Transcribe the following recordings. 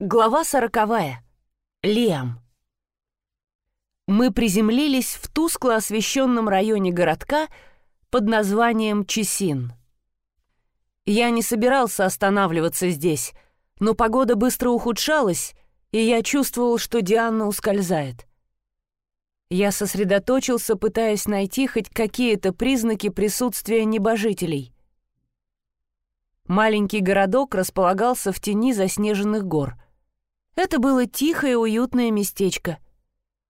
Глава сороковая. Лиам. Мы приземлились в тускло освещенном районе городка под названием Чесин. Я не собирался останавливаться здесь, но погода быстро ухудшалась, и я чувствовал, что Диана ускользает. Я сосредоточился, пытаясь найти хоть какие-то признаки присутствия небожителей. Маленький городок располагался в тени заснеженных гор — это было тихое уютное местечко.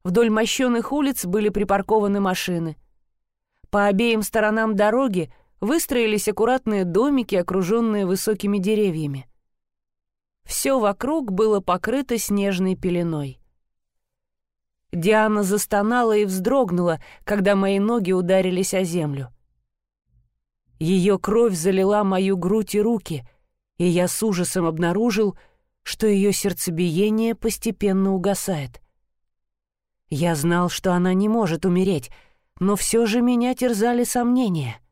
Вдоль мощенных улиц были припаркованы машины. По обеим сторонам дороги выстроились аккуратные домики, окруженные высокими деревьями. Все вокруг было покрыто снежной пеленой. Диана застонала и вздрогнула, когда мои ноги ударились о землю. Ее кровь залила мою грудь и руки, и я с ужасом обнаружил, что ее сердцебиение постепенно угасает. Я знал, что она не может умереть, но все же меня терзали сомнения.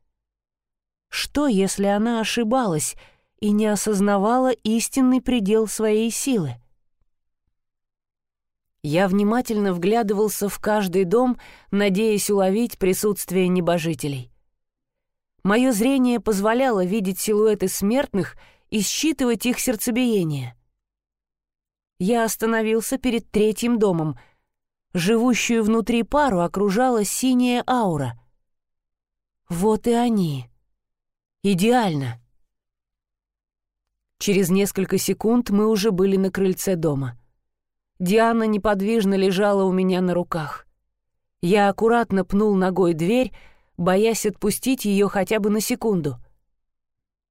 Что, если она ошибалась и не осознавала истинный предел своей силы? Я внимательно вглядывался в каждый дом, надеясь уловить присутствие небожителей. Мое зрение позволяло видеть силуэты смертных и считывать их сердцебиение я остановился перед третьим домом. Живущую внутри пару окружала синяя аура. Вот и они. Идеально. Через несколько секунд мы уже были на крыльце дома. Диана неподвижно лежала у меня на руках. Я аккуратно пнул ногой дверь, боясь отпустить ее хотя бы на секунду.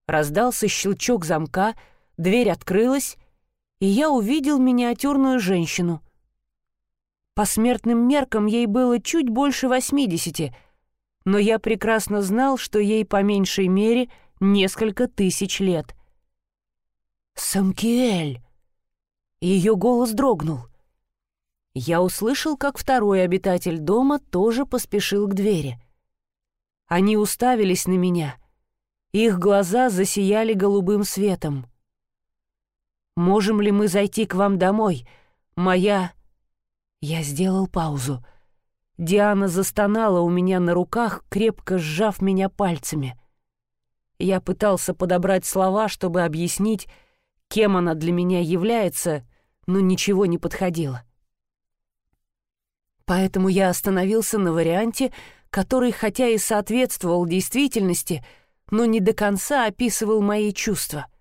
Раздался щелчок замка, дверь открылась, и я увидел миниатюрную женщину. По смертным меркам ей было чуть больше восьмидесяти, но я прекрасно знал, что ей по меньшей мере несколько тысяч лет. «Самкиэль!» Ее голос дрогнул. Я услышал, как второй обитатель дома тоже поспешил к двери. Они уставились на меня. Их глаза засияли голубым светом. Можем ли мы зайти к вам домой? Моя...» Я сделал паузу. Диана застонала у меня на руках, крепко сжав меня пальцами. Я пытался подобрать слова, чтобы объяснить, кем она для меня является, но ничего не подходило. Поэтому я остановился на варианте, который хотя и соответствовал действительности, но не до конца описывал мои чувства —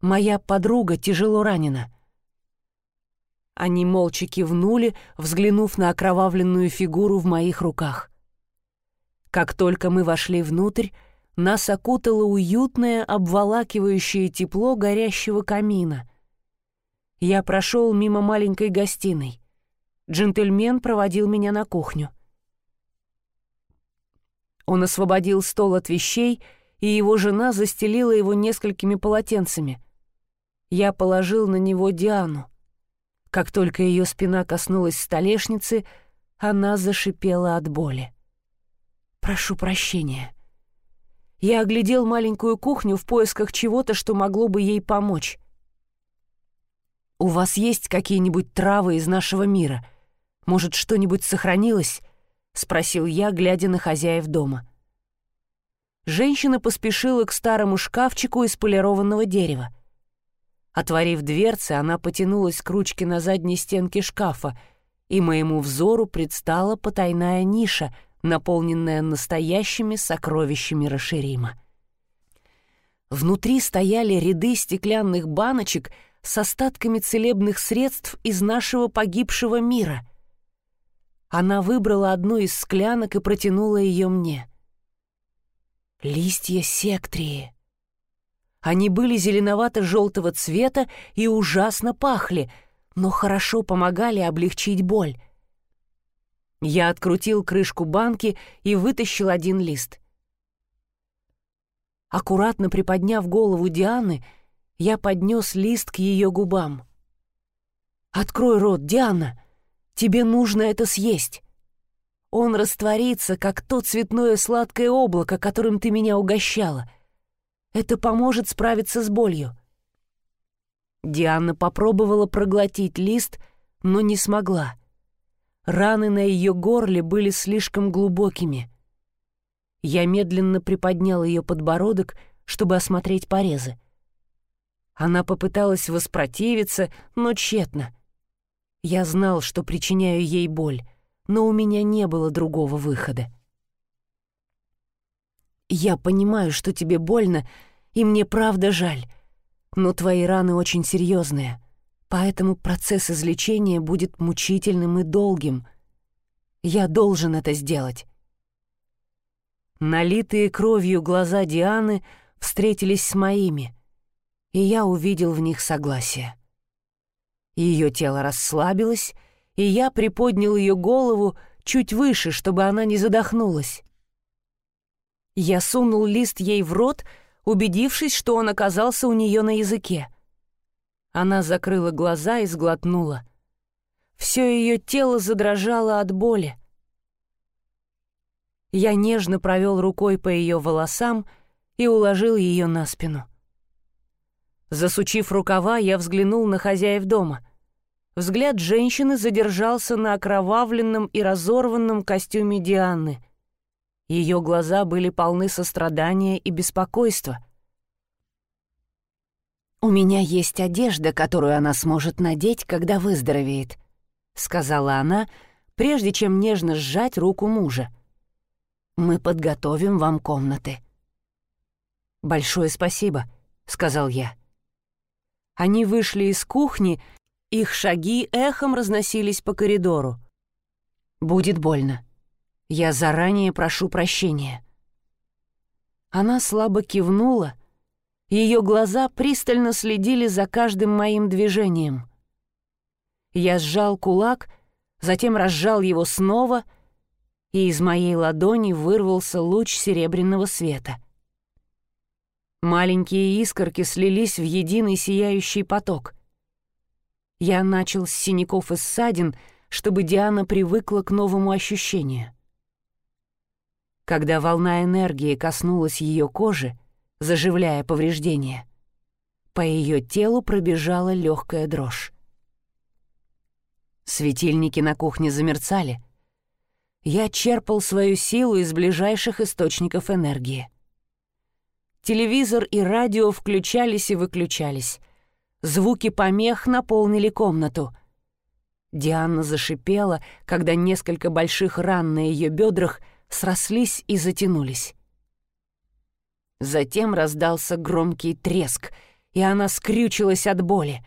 Моя подруга тяжело ранена». Они молча кивнули, взглянув на окровавленную фигуру в моих руках. Как только мы вошли внутрь, нас окутало уютное, обволакивающее тепло горящего камина. Я прошел мимо маленькой гостиной. Джентльмен проводил меня на кухню. Он освободил стол от вещей, и его жена застелила его несколькими полотенцами — я положил на него Диану. Как только ее спина коснулась столешницы, она зашипела от боли. «Прошу прощения». Я оглядел маленькую кухню в поисках чего-то, что могло бы ей помочь. «У вас есть какие-нибудь травы из нашего мира? Может, что-нибудь сохранилось?» — спросил я, глядя на хозяев дома. Женщина поспешила к старому шкафчику из полированного дерева — Отворив дверцы, она потянулась к ручке на задней стенке шкафа, и моему взору предстала потайная ниша, наполненная настоящими сокровищами Рашерима. Внутри стояли ряды стеклянных баночек с остатками целебных средств из нашего погибшего мира. Она выбрала одну из склянок и протянула ее мне. «Листья сектрии», они были зеленовато-желтого цвета и ужасно пахли, но хорошо помогали облегчить боль. Я открутил крышку банки и вытащил один лист. Аккуратно приподняв голову Дианы, я поднес лист к ее губам. «Открой рот, Диана! Тебе нужно это съесть!» Он растворится, как то цветное сладкое облако, которым ты меня угощала — это поможет справиться с болью. Диана попробовала проглотить лист, но не смогла. Раны на ее горле были слишком глубокими. Я медленно приподнял ее подбородок, чтобы осмотреть порезы. Она попыталась воспротивиться, но тщетно. Я знал, что причиняю ей боль, но у меня не было другого выхода. «Я понимаю, что тебе больно, и мне правда жаль, но твои раны очень серьезные, поэтому процесс излечения будет мучительным и долгим. Я должен это сделать». Налитые кровью глаза Дианы встретились с моими, и я увидел в них согласие. Ее тело расслабилось, и я приподнял ее голову чуть выше, чтобы она не задохнулась. Я сунул лист ей в рот, убедившись, что он оказался у нее на языке. Она закрыла глаза и сглотнула. Все ее тело задрожало от боли. Я нежно провел рукой по ее волосам и уложил ее на спину. Засучив рукава, я взглянул на хозяев дома. Взгляд женщины задержался на окровавленном и разорванном костюме Дианы. Ее глаза были полны сострадания и беспокойства. «У меня есть одежда, которую она сможет надеть, когда выздоровеет», — сказала она, прежде чем нежно сжать руку мужа. «Мы подготовим вам комнаты». «Большое спасибо», — сказал я. Они вышли из кухни, их шаги эхом разносились по коридору. «Будет больно. Я заранее прошу прощения». Она слабо кивнула, ее глаза пристально следили за каждым моим движением. Я сжал кулак, затем разжал его снова, и из моей ладони вырвался луч серебряного света — Маленькие искорки слились в единый сияющий поток. Я начал с синяков и ссадин, чтобы Диана привыкла к новому ощущению. Когда волна энергии коснулась ее кожи, заживляя повреждения, по ее телу пробежала легкая дрожь. Светильники на кухне замерцали. Я черпал свою силу из ближайших источников энергии. Телевизор и радио включались и выключались. Звуки помех наполнили комнату. Диана зашипела, когда несколько больших ран на ее бедрах срослись и затянулись. Затем раздался громкий треск, и она скрючилась от боли.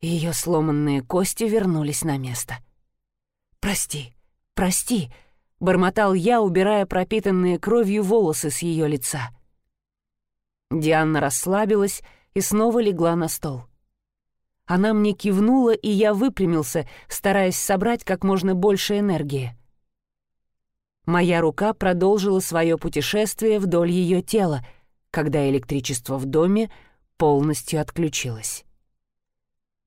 Ее сломанные кости вернулись на место. «Прости, прости», — бормотал я, убирая пропитанные кровью волосы с ее лица. Диана расслабилась и снова легла на стол. Она мне кивнула, и я выпрямился, стараясь собрать как можно больше энергии. Моя рука продолжила свое путешествие вдоль ее тела, когда электричество в доме полностью отключилось.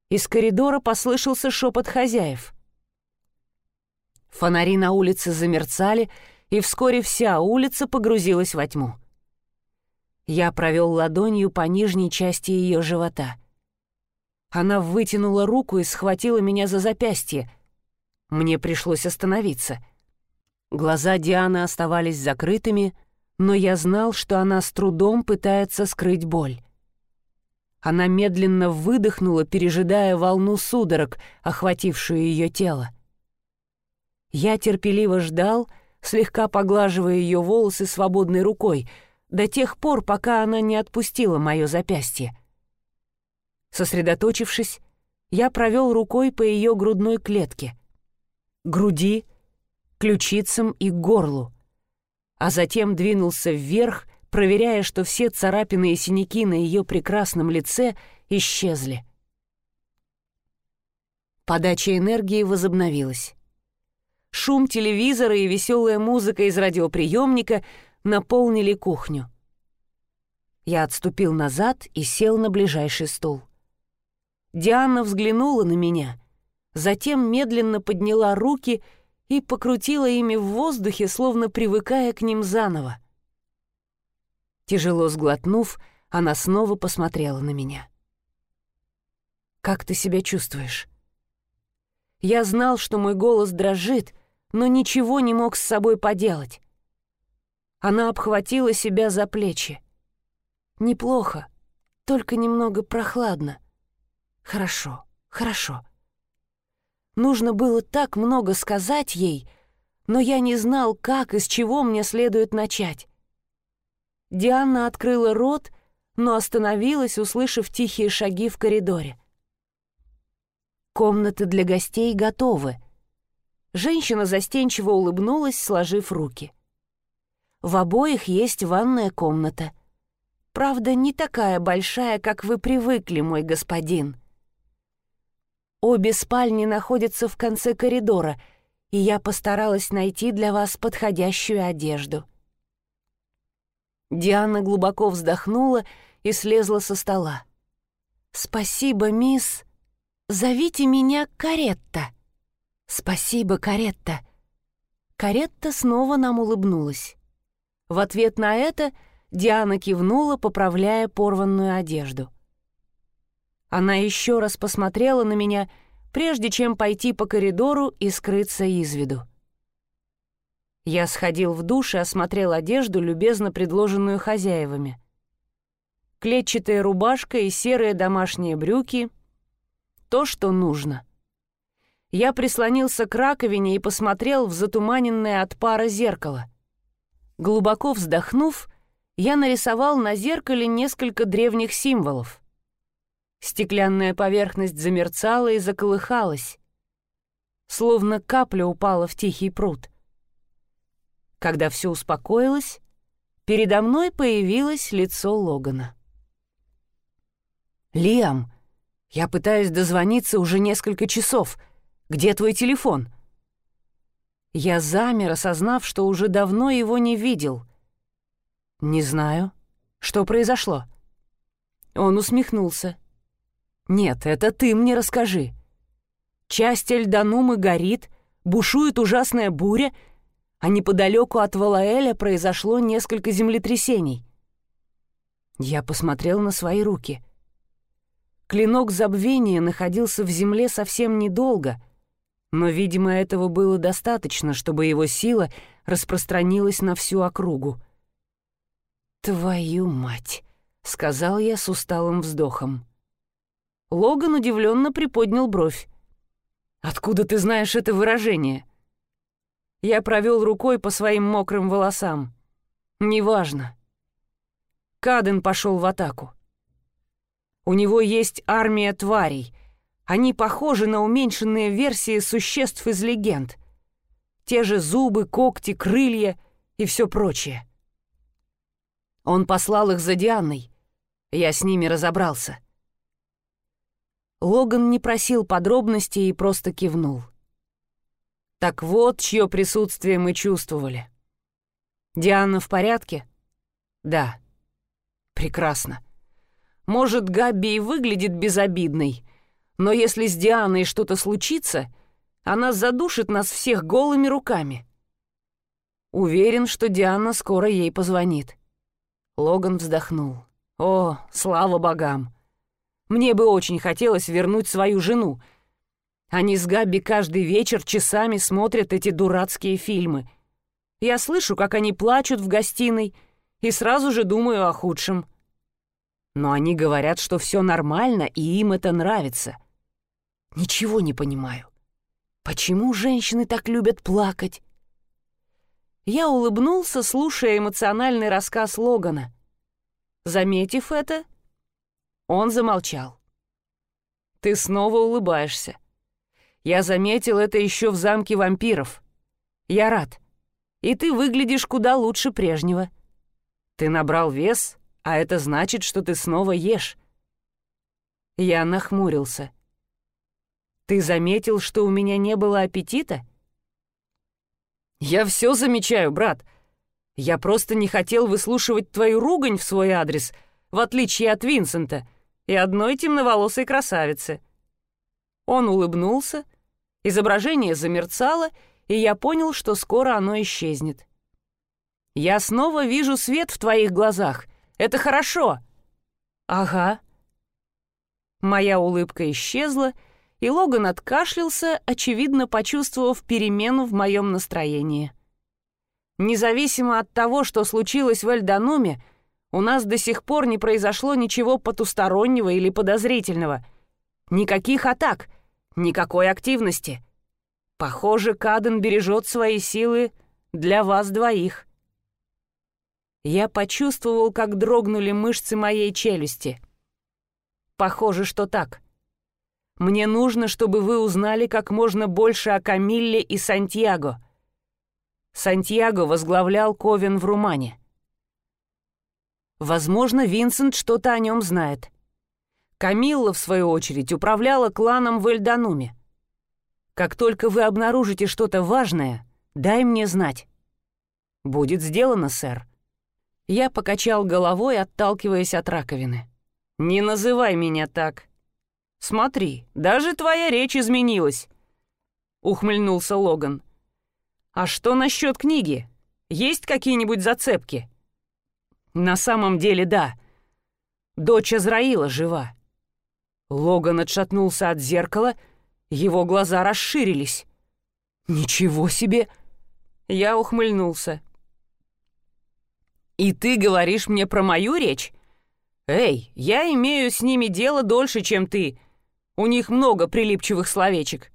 Из коридора послышался шепот хозяев. Фонари на улице замерцали, и вскоре вся улица погрузилась во тьму. Я провел ладонью по нижней части ее живота. Она вытянула руку и схватила меня за запястье. Мне пришлось остановиться. Глаза Дианы оставались закрытыми, но я знал, что она с трудом пытается скрыть боль. Она медленно выдохнула, пережидая волну судорог, охватившую ее тело. Я терпеливо ждал, слегка поглаживая ее волосы свободной рукой — до тех пор, пока она не отпустила мое запястье. Сосредоточившись, я провел рукой по ее грудной клетке, груди, ключицам и горлу, а затем двинулся вверх, проверяя, что все царапины и синяки на ее прекрасном лице исчезли. Подача энергии возобновилась. Шум телевизора и веселая музыка из радиоприемника — наполнили кухню. Я отступил назад и сел на ближайший стул. Диана взглянула на меня, затем медленно подняла руки и покрутила ими в воздухе, словно привыкая к ним заново. Тяжело сглотнув, она снова посмотрела на меня. как ты себя чувствуешь?» Я знал, что мой голос дрожит, но ничего не мог с собой поделать. Она обхватила себя за плечи. «Неплохо, только немного прохладно. Хорошо, хорошо». Нужно было так много сказать ей, но я не знал, как и с чего мне следует начать. Диана открыла рот, но остановилась, услышав тихие шаги в коридоре. Комнаты для гостей готовы. Женщина застенчиво улыбнулась, сложив руки. В обоих есть ванная комната. Правда, не такая большая, как вы привыкли, мой господин. Обе спальни находятся в конце коридора, и я постаралась найти для вас подходящую одежду. Диана глубоко вздохнула и слезла со стола. «Спасибо, мисс...» «Зовите меня Каретта». «Спасибо, Каретта». Каретта снова нам улыбнулась. В ответ на это Диана кивнула, поправляя порванную одежду. Она еще раз посмотрела на меня, прежде чем пойти по коридору и скрыться из виду. Я сходил в душ и осмотрел одежду, любезно предложенную хозяевами. Клетчатая рубашка и серые домашние брюки — то, что нужно. Я прислонился к раковине и посмотрел в затуманенное от пара зеркало. Глубоко вздохнув, я нарисовал на зеркале несколько древних символов. Стеклянная поверхность замерцала и заколыхалась, словно капля упала в тихий пруд. Когда все успокоилось, передо мной появилось лицо Логана. «Лиам!» Я пытаюсь дозвониться уже несколько часов. Где твой телефон?» Я замер, осознав, что уже давно его не видел. «Не знаю. Что произошло?» Он усмехнулся. «Нет, это ты мне расскажи. Часть Эльданумы горит, бушует ужасная буря, а неподалеку от Валаэля произошло несколько землетрясений». Я посмотрел на свои руки — Клинок забвения находился в земле совсем недолго, но, видимо, этого было достаточно, чтобы его сила распространилась на всю округу. «Твою мать!» — сказал я с усталым вздохом. Логан удивленно приподнял бровь. «Откуда ты знаешь это выражение?» Я провел рукой по своим мокрым волосам. «Неважно». Каден пошел в атаку. У него есть армия тварей. Они похожи на уменьшенные версии существ из легенд. Те же зубы, когти, крылья и все прочее. Он послал их за Дианой. Я с ними разобрался. Логан не просил подробностей и просто кивнул. Так вот, чье присутствие мы чувствовали. Диана в порядке? Да. Прекрасно. Может, Габби и выглядит безобидной, но если с Дианой что-то случится, она задушит нас всех голыми руками. Уверен, что Диана скоро ей позвонит. Логан вздохнул. О, слава богам! Мне бы очень хотелось вернуть свою жену. Они с Габби каждый вечер часами смотрят эти дурацкие фильмы. Я слышу, как они плачут в гостиной, и сразу же думаю о худшем — но они говорят, что все нормально, и им это нравится. Ничего не понимаю. Почему женщины так любят плакать? Я улыбнулся, слушая эмоциональный рассказ Логана. Заметив это, он замолчал. «Ты снова улыбаешься. Я заметил это еще в замке вампиров. Я рад. И ты выглядишь куда лучше прежнего. Ты набрал вес, а это значит, что ты снова ешь». Я нахмурился. «Ты заметил, что у меня не было аппетита?» «Я все замечаю, брат. Я просто не хотел выслушивать твою ругань в свой адрес, в отличие от Винсента и одной темноволосой красавицы». Он улыбнулся, изображение замерцало, и я понял, что скоро оно исчезнет. «Я снова вижу свет в твоих глазах», это хорошо». «Ага». Моя улыбка исчезла, и Логан откашлялся, очевидно почувствовав перемену в моем настроении. Независимо от того, что случилось в Эльдануме, у нас до сих пор не произошло ничего потустороннего или подозрительного. Никаких атак, никакой активности. Похоже, Каден бережет свои силы для вас двоих. Я почувствовал, как дрогнули мышцы моей челюсти. Похоже, что так. Мне нужно, чтобы вы узнали как можно больше о Камилле и Сантьяго. Сантьяго возглавлял Ковен в Румане. Возможно, Винсент что-то о нем знает. Камилла, в свою очередь, управляла кланом в Эльдануме. Как только вы обнаружите что-то важное, дай мне знать. Будет сделано, сэр. Я покачал головой, отталкиваясь от раковины. «Не называй меня так. Смотри, даже твоя речь изменилась», — ухмыльнулся Логан. «А что насчет книги? Есть какие-нибудь зацепки?» «На самом деле, да. Дочь Азраила жива». Логан отшатнулся от зеркала, его глаза расширились. «Ничего себе!» Я ухмыльнулся. «И ты говоришь мне про мою речь? Эй, я имею с ними дело дольше, чем ты. У них много прилипчивых словечек».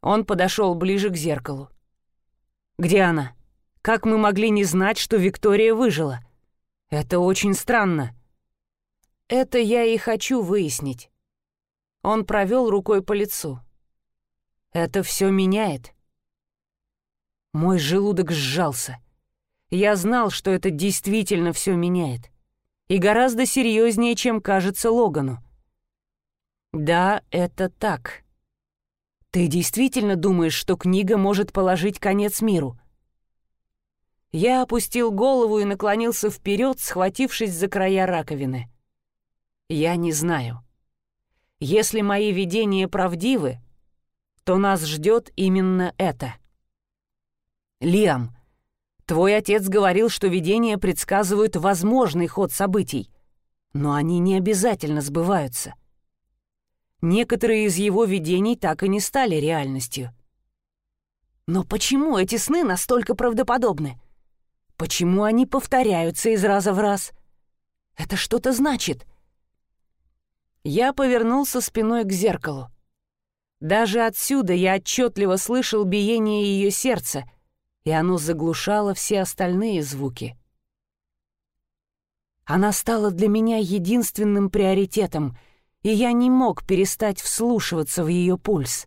Он подошел ближе к зеркалу. «Где она? Как мы могли не знать, что Виктория выжила? Это очень странно». «Это я и хочу выяснить». Он провел рукой по лицу. «Это все меняет». Мой желудок сжался. Я знал, что это действительно все меняет. И гораздо серьезнее, чем кажется Логану. Да, это так. Ты действительно думаешь, что книга может положить конец миру? Я опустил голову и наклонился вперед, схватившись за края раковины. Я не знаю. Если мои видения правдивы, то нас ждет именно это. Лиам, Твой отец говорил, что видения предсказывают возможный ход событий, но они не обязательно сбываются. Некоторые из его видений так и не стали реальностью. Но почему эти сны настолько правдоподобны? Почему они повторяются из раза в раз? Это что-то значит. Я повернулся спиной к зеркалу. Даже отсюда я отчетливо слышал биение ее сердца — и оно заглушало все остальные звуки. Она стала для меня единственным приоритетом, и я не мог перестать вслушиваться в ее пульс.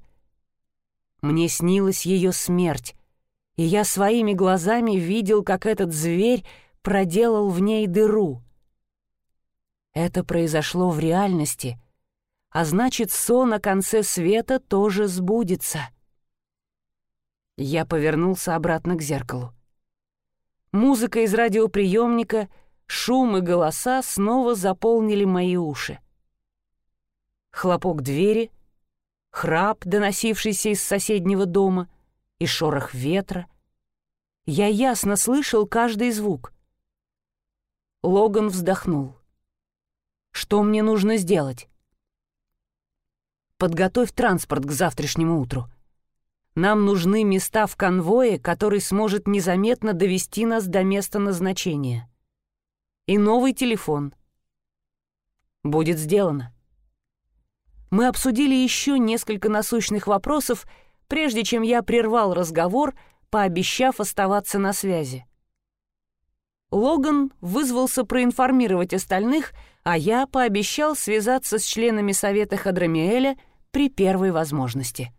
Мне снилась ее смерть, и я своими глазами видел, как этот зверь проделал в ней дыру. Это произошло в реальности, а значит, сон о конце света тоже сбудется. Я повернулся обратно к зеркалу. Музыка из радиоприемника, шум и голоса снова заполнили мои уши. Хлопок двери, храп, доносившийся из соседнего дома, и шорох ветра. Я ясно слышал каждый звук. Логан вздохнул. «Что мне нужно сделать?» «Подготовь транспорт к завтрашнему утру. Нам нужны места в конвое, который сможет незаметно довести нас до места назначения. И новый телефон. Будет сделано. Мы обсудили еще несколько насущных вопросов, прежде чем я прервал разговор, пообещав оставаться на связи. Логан вызвался проинформировать остальных, а я пообещал связаться с членами Совета Хадрамиэля при первой возможности.